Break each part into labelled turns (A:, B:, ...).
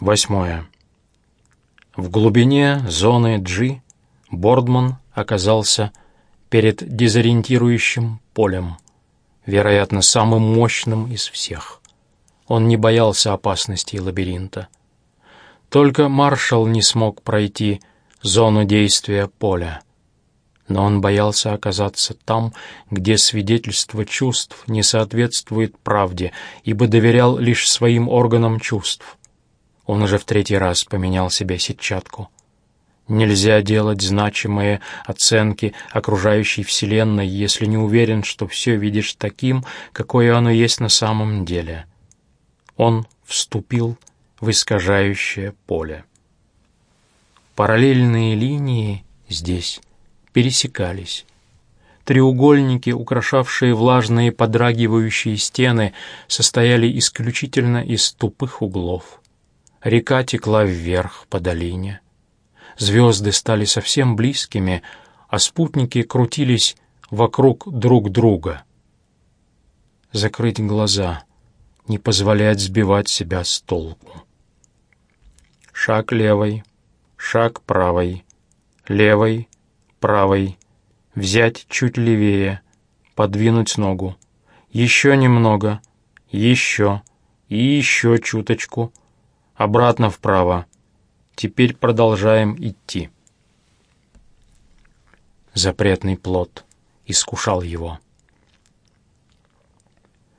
A: Восьмое. В глубине зоны G Бордман оказался перед дезориентирующим полем, вероятно, самым мощным из всех. Он не боялся опасностей лабиринта. Только маршал не смог пройти зону действия поля. Но он боялся оказаться там, где свидетельство чувств не соответствует правде, ибо доверял лишь своим органам чувств. Он уже в третий раз поменял себе сетчатку. Нельзя делать значимые оценки окружающей Вселенной, если не уверен, что все видишь таким, какое оно есть на самом деле. Он вступил в искажающее поле. Параллельные линии здесь пересекались. Треугольники, украшавшие влажные подрагивающие стены, состояли исключительно из тупых углов. Река текла вверх по долине. Звезды стали совсем близкими, а спутники крутились вокруг друг друга. Закрыть глаза, не позволять сбивать себя с толку. Шаг левой, шаг правой, левой, правой, взять чуть левее, подвинуть ногу. Еще немного, еще и еще чуточку. Обратно вправо. Теперь продолжаем идти. Запретный плод искушал его.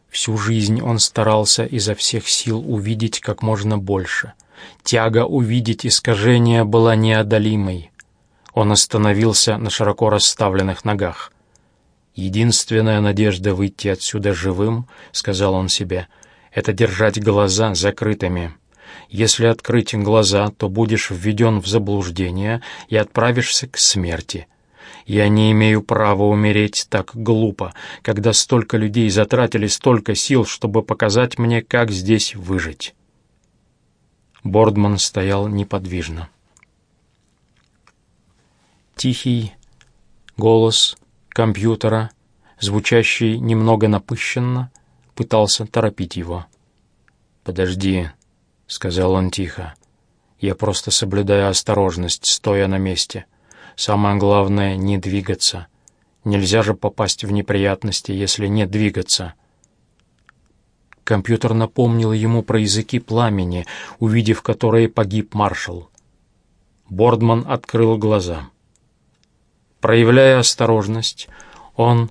A: Всю жизнь он старался изо всех сил увидеть как можно больше. Тяга увидеть искажение была неодолимой. Он остановился на широко расставленных ногах. «Единственная надежда выйти отсюда живым, — сказал он себе, — это держать глаза закрытыми. Если открыть глаза, то будешь введен в заблуждение и отправишься к смерти. Я не имею права умереть так глупо, когда столько людей затратили столько сил, чтобы показать мне, как здесь выжить». Бордман стоял неподвижно. Тихий голос компьютера, звучащий немного напыщенно, пытался торопить его. «Подожди», — сказал он тихо. «Я просто соблюдаю осторожность, стоя на месте. Самое главное — не двигаться. Нельзя же попасть в неприятности, если не двигаться». Компьютер напомнил ему про языки пламени, увидев которые погиб маршал. Бордман открыл глаза. Проявляя осторожность, он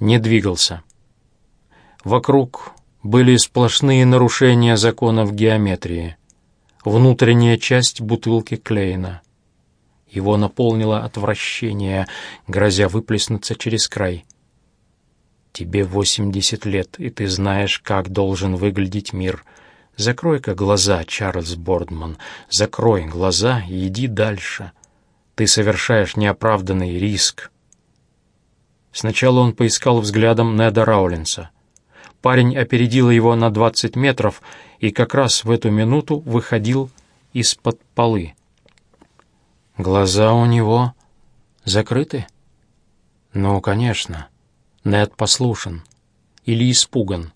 A: не двигался. Вокруг были сплошные нарушения законов геометрии. Внутренняя часть бутылки Клейна. Его наполнило отвращение, грозя выплеснуться через край. Тебе восемьдесят лет, и ты знаешь, как должен выглядеть мир. Закрой-ка глаза, Чарльз Бордман, закрой глаза и иди дальше. Ты совершаешь неоправданный риск. Сначала он поискал взглядом Неда Раулинса. Парень опередил его на двадцать метров и как раз в эту минуту выходил из-под полы. Глаза у него закрыты? Ну, конечно. Нед послушен или испуган.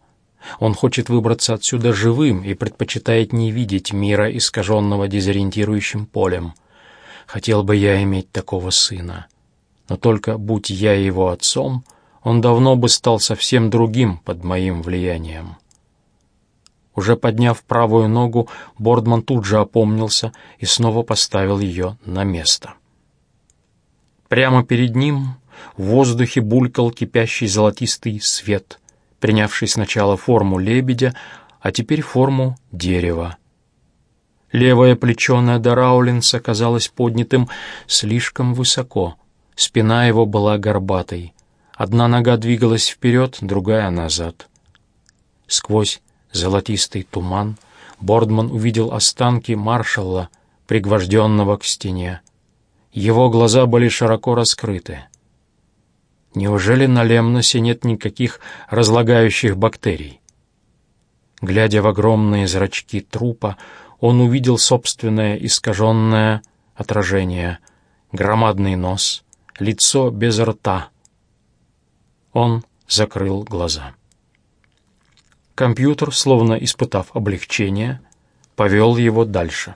A: Он хочет выбраться отсюда живым и предпочитает не видеть мира, искаженного дезориентирующим полем. Хотел бы я иметь такого сына. Но только будь я его отцом, он давно бы стал совсем другим под моим влиянием. Уже подняв правую ногу, Бордман тут же опомнился и снова поставил ее на место. Прямо перед ним в воздухе булькал кипящий золотистый свет, принявший сначала форму лебедя, а теперь форму дерева. Левое плечо Неда Раулинса казалось поднятым слишком высоко, спина его была горбатой. Одна нога двигалась вперед, другая — назад. Сквозь золотистый туман Бордман увидел останки маршала, пригвожденного к стене. Его глаза были широко раскрыты. Неужели на Лемносе нет никаких разлагающих бактерий? Глядя в огромные зрачки трупа, он увидел собственное искаженное отражение, громадный нос, лицо без рта. Он закрыл глаза. Компьютер, словно испытав облегчение, повел его дальше.